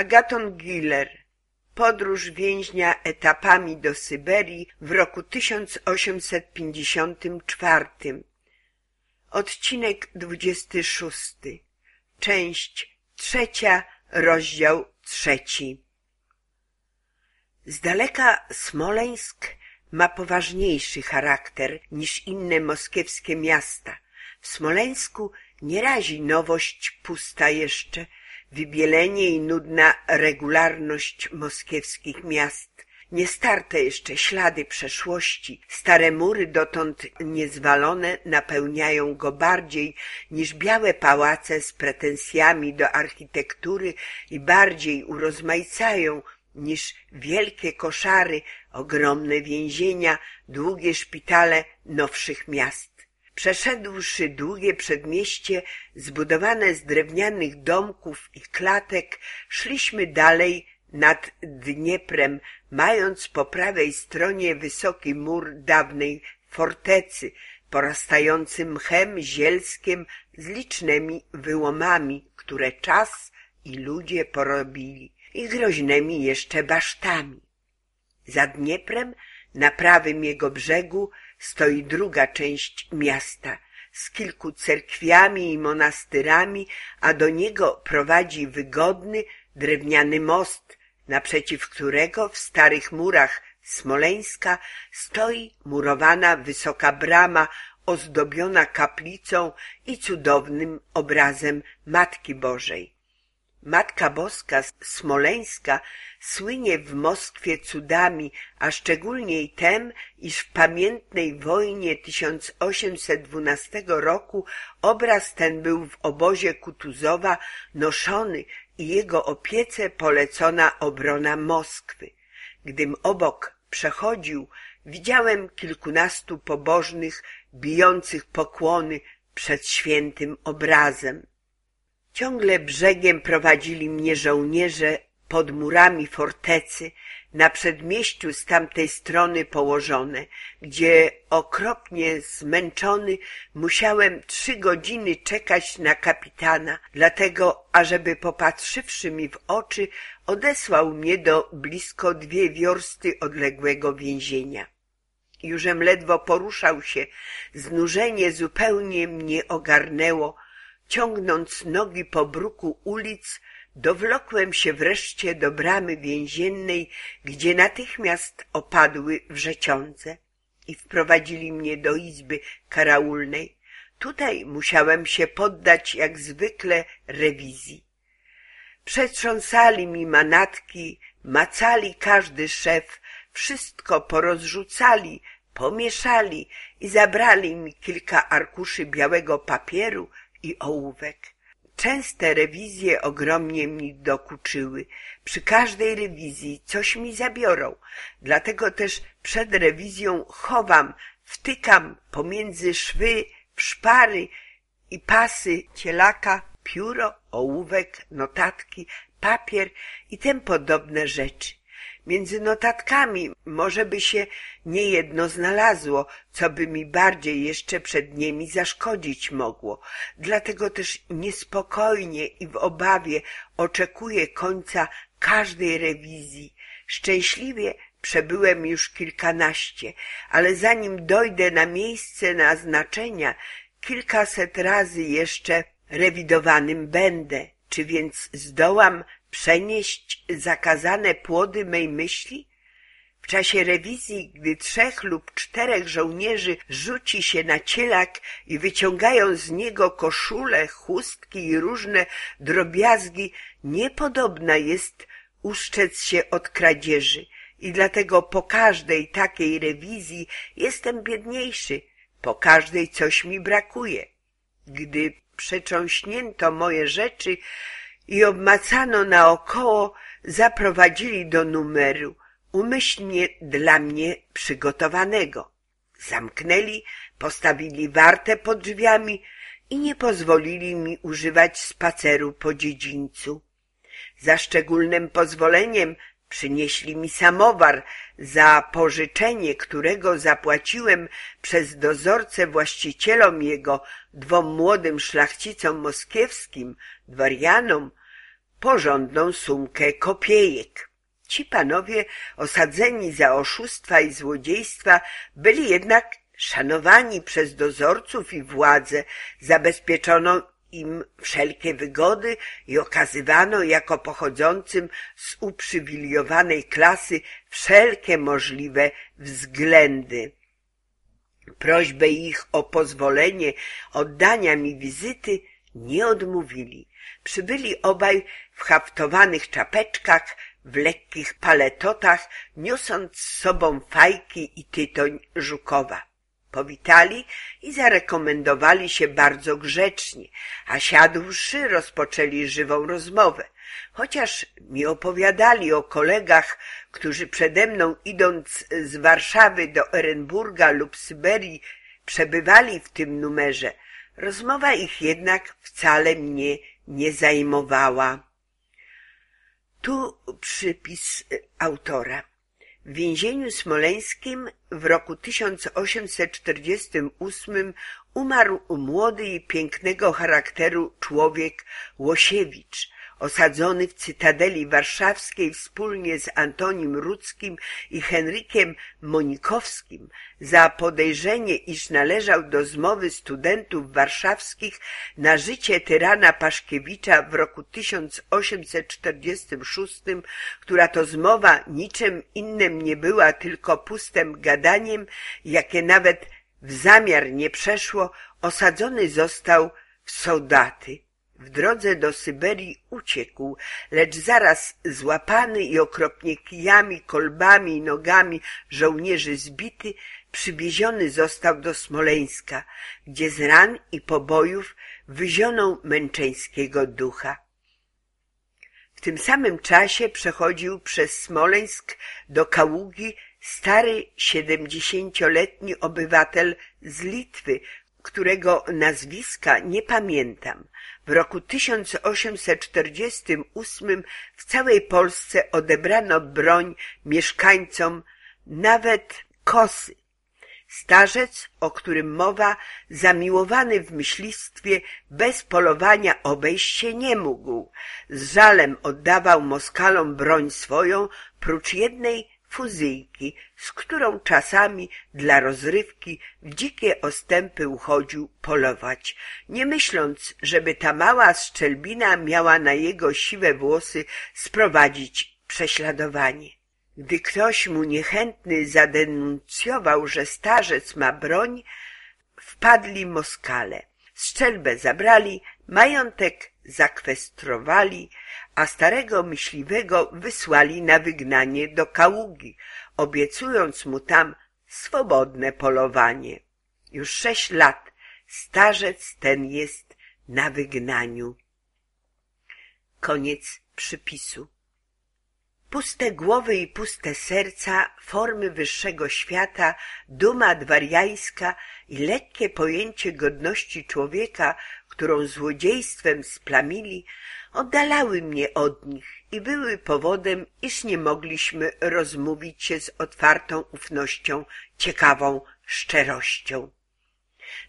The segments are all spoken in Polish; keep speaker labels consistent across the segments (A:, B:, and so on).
A: Agaton Giller Podróż więźnia etapami do Syberii w roku 1854 Odcinek 26 Część trzecia Rozdział trzeci. Z daleka Smoleńsk ma poważniejszy charakter niż inne moskiewskie miasta. W Smoleńsku nie razi nowość pusta jeszcze, wybielenie i nudna regularność moskiewskich miast. Niestarte jeszcze ślady przeszłości, stare mury dotąd niezwalone napełniają go bardziej niż białe pałace z pretensjami do architektury i bardziej urozmaicają niż wielkie koszary, ogromne więzienia, długie szpitale nowszych miast. Przeszedłszy długie przedmieście zbudowane z drewnianych domków i klatek, szliśmy dalej nad Dnieprem, mając po prawej stronie wysoki mur dawnej fortecy, porastający mchem, zielskiem, z licznymi wyłomami, które czas i ludzie porobili, i groźnymi jeszcze basztami. Za Dnieprem, na prawym jego brzegu, stoi druga część miasta z kilku cerkwiami i monastyrami, a do niego prowadzi wygodny drewniany most, naprzeciw którego w starych murach Smoleńska stoi murowana wysoka brama ozdobiona kaplicą i cudownym obrazem Matki Bożej. Matka Boska Smoleńska słynie w Moskwie cudami, a szczególnie i tem, iż w pamiętnej wojnie 1812 roku obraz ten był w obozie Kutuzowa noszony i jego opiece polecona obrona Moskwy. Gdym obok przechodził, widziałem kilkunastu pobożnych bijących pokłony przed świętym obrazem. Ciągle brzegiem prowadzili mnie żołnierze pod murami fortecy, na przedmieściu z tamtej strony położone, gdzie okropnie zmęczony musiałem trzy godziny czekać na kapitana, dlatego ażeby popatrzywszy mi w oczy, odesłał mnie do blisko dwie wiorsty odległego więzienia. Jużem ledwo poruszał się, znużenie zupełnie mnie ogarnęło, ciągnąc nogi po bruku ulic, dowlokłem się wreszcie do bramy więziennej, gdzie natychmiast opadły wrzeciące i wprowadzili mnie do izby karaulnej. Tutaj musiałem się poddać jak zwykle rewizji. Przetrząsali mi manatki, macali każdy szef, wszystko porozrzucali, pomieszali i zabrali mi kilka arkuszy białego papieru i ołówek. Częste rewizje ogromnie mi dokuczyły. Przy każdej rewizji coś mi zabiorą. Dlatego też przed rewizją chowam, wtykam pomiędzy szwy, szpary i pasy cielaka pióro, ołówek, notatki, papier i tym podobne rzeczy. Między notatkami może by się niejedno znalazło, co by mi bardziej jeszcze przed nimi zaszkodzić mogło. Dlatego też niespokojnie i w obawie oczekuję końca każdej rewizji. Szczęśliwie przebyłem już kilkanaście, ale zanim dojdę na miejsce naznaczenia, kilkaset razy jeszcze rewidowanym będę. Czy więc zdołam przenieść zakazane płody mej myśli? W czasie rewizji, gdy trzech lub czterech żołnierzy rzuci się na cielak i wyciągają z niego koszule, chustki i różne drobiazgi, niepodobna jest uszczec się od kradzieży i dlatego po każdej takiej rewizji jestem biedniejszy, po każdej coś mi brakuje. Gdy przecząśnięto moje rzeczy, i obmacano naokoło, zaprowadzili do numeru, umyślnie dla mnie przygotowanego. Zamknęli, postawili wartę pod drzwiami i nie pozwolili mi używać spaceru po dziedzińcu. Za szczególnym pozwoleniem przynieśli mi samowar, za pożyczenie którego zapłaciłem przez dozorcę właścicielom jego, dwom młodym szlachcicom moskiewskim, dwarianom, porządną sumkę kopiejek. Ci panowie osadzeni za oszustwa i złodziejstwa byli jednak szanowani przez dozorców i władzę, zabezpieczono im wszelkie wygody i okazywano jako pochodzącym z uprzywilejowanej klasy wszelkie możliwe względy. Prośbę ich o pozwolenie oddania mi wizyty nie odmówili. Przybyli obaj w haftowanych czapeczkach, w lekkich paletotach, niosąc z sobą fajki i tytoń żukowa. Powitali i zarekomendowali się bardzo grzecznie, a siadłszy rozpoczęli żywą rozmowę. Chociaż mi opowiadali o kolegach, którzy przede mną idąc z Warszawy do Erenburga lub Syberii przebywali w tym numerze, rozmowa ich jednak wcale mnie nie zajmowała. Tu przypis autora. W więzieniu smoleńskim w roku 1848 umarł młody i pięknego charakteru człowiek Łosiewicz, osadzony w Cytadeli Warszawskiej wspólnie z Antonim Rudzkim i Henrykiem Monikowskim za podejrzenie, iż należał do zmowy studentów warszawskich na życie tyrana Paszkiewicza w roku 1846, która to zmowa niczym innym nie była, tylko pustym gadaniem, jakie nawet w zamiar nie przeszło, osadzony został w soldaty. W drodze do Syberii uciekł, lecz zaraz złapany i okropnie kijami, kolbami i nogami żołnierzy zbity, przywieziony został do Smoleńska, gdzie z ran i pobojów wyzionął męczeńskiego ducha. W tym samym czasie przechodził przez Smoleńsk do Kaługi stary siedemdziesięcioletni obywatel z Litwy, którego nazwiska nie pamiętam. W roku 1848 w całej Polsce odebrano broń mieszkańcom nawet Kosy. Starzec, o którym mowa, zamiłowany w myślistwie, bez polowania obejść się nie mógł. Z żalem oddawał Moskalom broń swoją, prócz jednej fuzyjki, z którą czasami dla rozrywki w dzikie ostępy uchodził polować, nie myśląc, żeby ta mała szczelbina miała na jego siwe włosy sprowadzić prześladowanie. Gdy ktoś mu niechętny zadenuncjował, że starzec ma broń, wpadli Moskale. Strzelbę zabrali, majątek zakwestrowali, a starego myśliwego wysłali na wygnanie do Kaługi, obiecując mu tam swobodne polowanie. Już sześć lat starzec ten jest na wygnaniu. Koniec przypisu. Puste głowy i puste serca, formy wyższego świata, duma dwariańska i lekkie pojęcie godności człowieka, którą złodziejstwem splamili, oddalały mnie od nich i były powodem, iż nie mogliśmy rozmówić się z otwartą ufnością, ciekawą szczerością.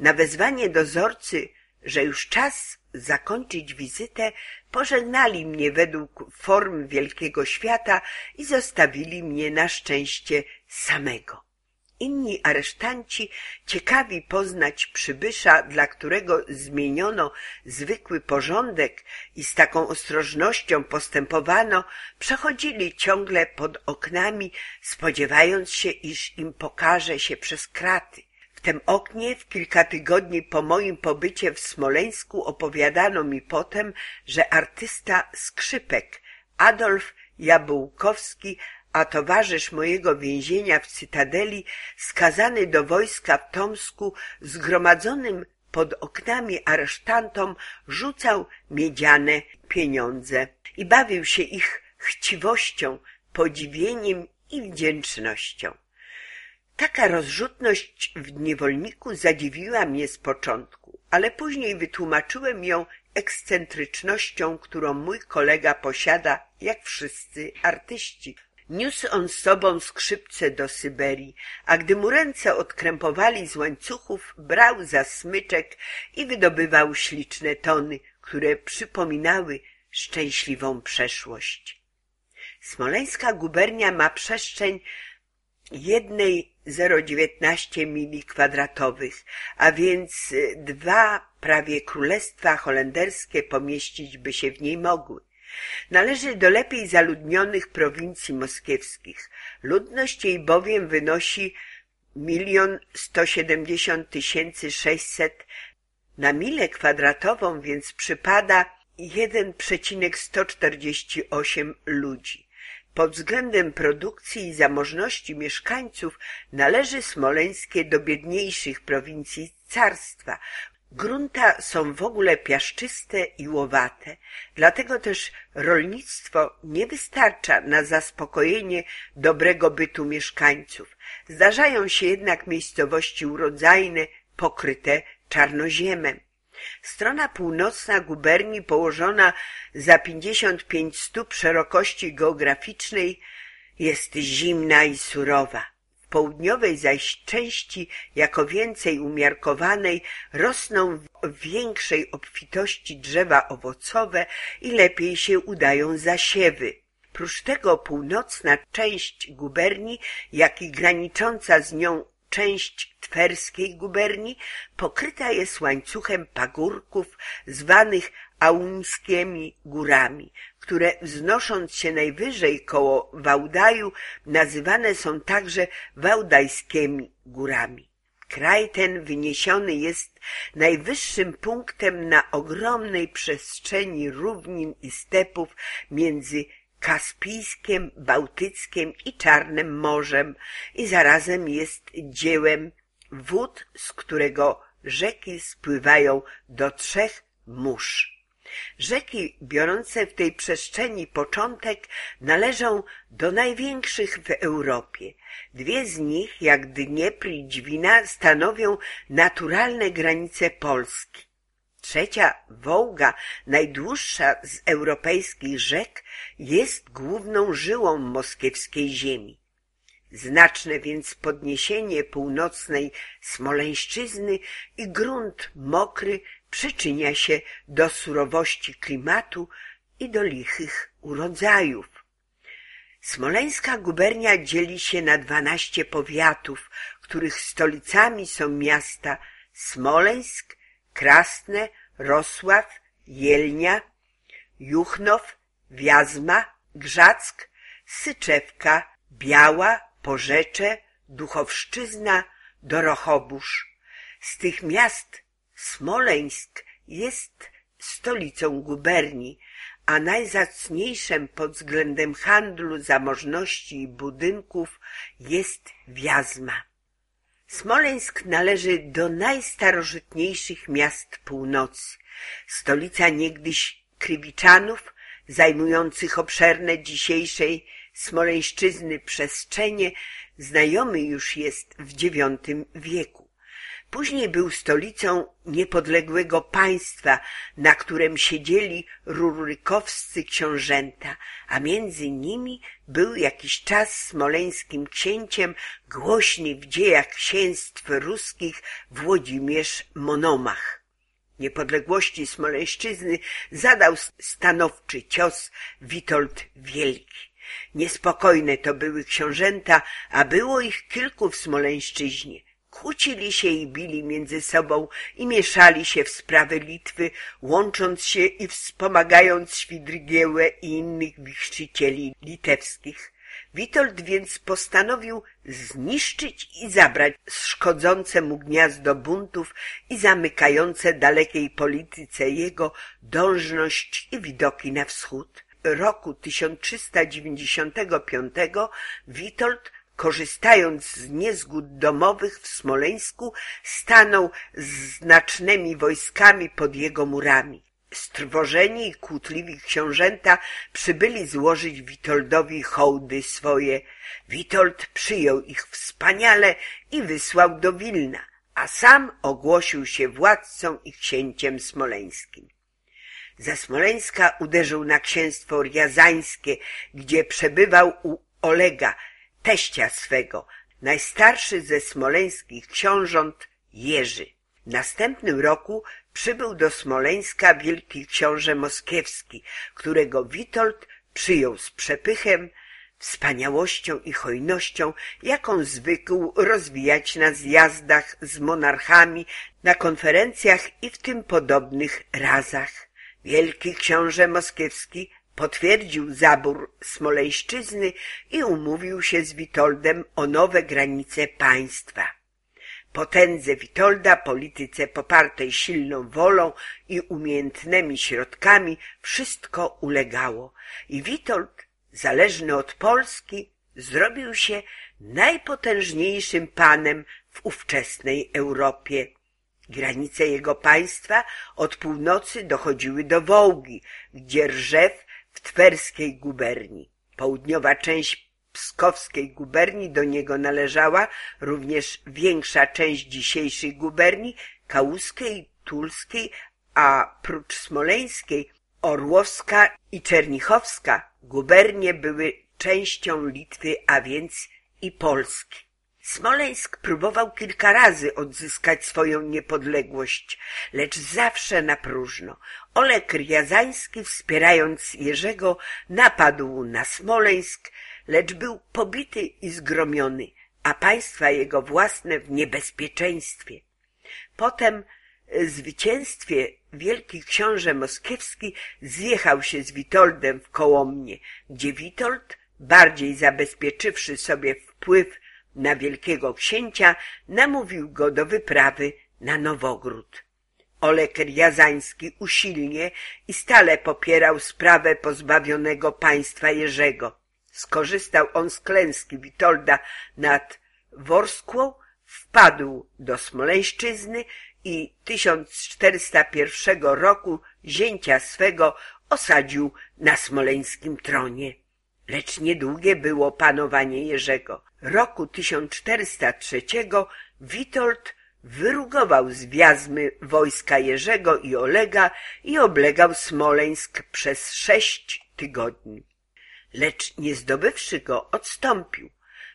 A: Na wezwanie dozorcy, że już czas zakończyć wizytę, pożegnali mnie według form wielkiego świata i zostawili mnie na szczęście samego. Inni aresztanci, ciekawi poznać przybysza, dla którego zmieniono zwykły porządek i z taką ostrożnością postępowano, przechodzili ciągle pod oknami, spodziewając się, iż im pokaże się przez kraty. W tym oknie w kilka tygodni po moim pobycie w Smoleńsku opowiadano mi potem, że artysta skrzypek Adolf Jabłkowski a towarzysz mojego więzienia w Cytadeli, skazany do wojska w Tomsku, zgromadzonym pod oknami aresztantom, rzucał miedziane pieniądze i bawił się ich chciwością, podziwieniem i wdzięcznością. Taka rozrzutność w niewolniku zadziwiła mnie z początku, ale później wytłumaczyłem ją ekscentrycznością, którą mój kolega posiada, jak wszyscy artyści. Niósł on z sobą skrzypce do Syberii, a gdy mu ręce odkrępowali z łańcuchów, brał za smyczek i wydobywał śliczne tony, które przypominały szczęśliwą przeszłość. Smoleńska gubernia ma przestrzeń jednej 0,19 mili kwadratowych, a więc dwa prawie królestwa holenderskie pomieścić by się w niej mogły. Należy do lepiej zaludnionych prowincji moskiewskich. Ludność jej bowiem wynosi milion sto siedemdziesiąt tysięcy sześćset na milę kwadratową, więc przypada 1,148 ludzi. Pod względem produkcji i zamożności mieszkańców należy Smoleńskie do biedniejszych prowincji carstwa. Grunta są w ogóle piaszczyste i łowate, dlatego też rolnictwo nie wystarcza na zaspokojenie dobrego bytu mieszkańców. Zdarzają się jednak miejscowości urodzajne, pokryte czarnoziemem. Strona północna guberni położona za 55 stóp szerokości geograficznej jest zimna i surowa. Południowej zaś części, jako więcej umiarkowanej, rosną w większej obfitości drzewa owocowe i lepiej się udają zasiewy. Prócz tego północna część guberni, jak i granicząca z nią część twerskiej guberni pokryta jest łańcuchem pagórków zwanych Auńskimi Górami, które wznosząc się najwyżej koło Wałdaju nazywane są także Wałdajskimi Górami. Kraj ten wyniesiony jest najwyższym punktem na ogromnej przestrzeni równin i stepów między Kaspijskiem, Bałtyckiem i Czarnym Morzem i zarazem jest dziełem wód, z którego rzeki spływają do trzech mórz. Rzeki biorące w tej przestrzeni początek należą do największych w Europie. Dwie z nich, jak Dniepr i Dźwina, stanowią naturalne granice Polski. Trzecia Wołga, najdłuższa z europejskich rzek, jest główną żyłą moskiewskiej ziemi. Znaczne więc podniesienie północnej Smoleńszczyzny i grunt mokry przyczynia się do surowości klimatu i do lichych urodzajów. Smoleńska gubernia dzieli się na dwanaście powiatów, których stolicami są miasta Smoleńsk, Krasne, Rosław, Jelnia, Juchnow, Wiazma, Grzack, Syczewka, Biała, Porzecze, Duchowszczyzna, Dorochobusz. Z tych miast Smoleńsk jest stolicą guberni, a najzacniejszym pod względem handlu, zamożności i budynków jest Wiazma. Smoleńsk należy do najstarożytniejszych miast północy. Stolica niegdyś Krywiczanów, zajmujących obszerne dzisiejszej Smoleńszczyzny przestrzenie, znajomy już jest w IX wieku. Później był stolicą niepodległego państwa, na którym siedzieli rurykowscy książęta, a między nimi był jakiś czas smoleńskim księciem głośny w dziejach księstw ruskich Włodzimierz Monomach. Niepodległości Smoleńszczyzny zadał stanowczy cios Witold Wielki. Niespokojne to były książęta, a było ich kilku w Smoleńszczyźnie. Kłócili się i bili między sobą i mieszali się w sprawy Litwy, łącząc się i wspomagając Świdrygiełę i innych wichrzcicieli litewskich. Witold więc postanowił zniszczyć i zabrać szkodzące mu gniazdo buntów i zamykające dalekiej polityce jego dążność i widoki na wschód. Roku 1395 Witold korzystając z niezgód domowych w Smoleńsku, stanął z znacznymi wojskami pod jego murami. Strwożeni i kłótliwi książęta przybyli złożyć Witoldowi hołdy swoje. Witold przyjął ich wspaniale i wysłał do Wilna, a sam ogłosił się władcą i księciem smoleńskim. Ze Smoleńska uderzył na księstwo riazańskie, gdzie przebywał u Olega, teścia swego, najstarszy ze smoleńskich książąt Jerzy. W następnym roku przybył do Smoleńska wielki książę moskiewski, którego Witold przyjął z przepychem, wspaniałością i hojnością, jaką zwykł rozwijać na zjazdach z monarchami, na konferencjach i w tym podobnych razach. Wielki książę moskiewski potwierdził zabór Smoleńszczyzny i umówił się z Witoldem o nowe granice państwa. Potędze Witolda, polityce popartej silną wolą i umiejętnymi środkami, wszystko ulegało i Witold, zależny od Polski, zrobił się najpotężniejszym panem w ówczesnej Europie. Granice jego państwa od północy dochodziły do Wołgi, gdzie Rżew w Twerskiej guberni. Południowa część pskowskiej guberni do niego należała, również większa część dzisiejszej guberni, kałuskiej, tulskiej, a prócz smoleńskiej, orłowska i czernichowska gubernie były częścią Litwy, a więc i Polski. Smoleńsk próbował kilka razy odzyskać swoją niepodległość, lecz zawsze na próżno. Olek Riazański, wspierając Jerzego, napadł na Smoleńsk, lecz był pobity i zgromiony, a państwa jego własne w niebezpieczeństwie. Potem zwycięstwie wielki książę moskiewski zjechał się z Witoldem w Kołomnie, gdzie Witold, bardziej zabezpieczywszy sobie wpływ na wielkiego księcia, namówił go do wyprawy na Nowogród. Olek Jazański usilnie i stale popierał sprawę pozbawionego państwa Jerzego. Skorzystał on z klęski Witolda nad Worskłą, wpadł do Smoleńszczyzny i 1401 roku zięcia swego osadził na smoleńskim tronie. Lecz niedługie było panowanie Jerzego. Roku 1403 Witold wyrugował z wiazmy wojska Jerzego i Olega i oblegał Smoleńsk przez sześć tygodni. Lecz nie zdobywszy go, odstąpił.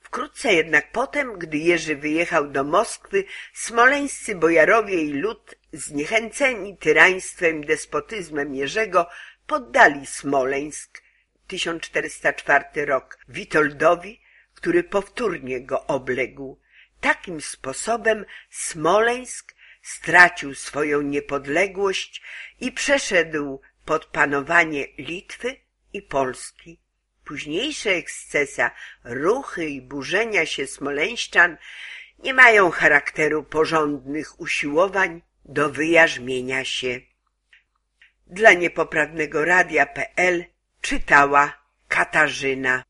A: Wkrótce jednak potem, gdy Jerzy wyjechał do Moskwy, smoleńscy bojarowie i lud, zniechęceni tyraństwem i despotyzmem Jerzego, poddali Smoleńsk, 1404 rok, Witoldowi, który powtórnie go obległ. Takim sposobem Smoleńsk stracił swoją niepodległość i przeszedł pod panowanie Litwy i Polski. Późniejsze ekscesa, ruchy i burzenia się smoleńszczan nie mają charakteru porządnych usiłowań do wyjarzmienia się. Dla niepoprawnego radia.pl czytała Katarzyna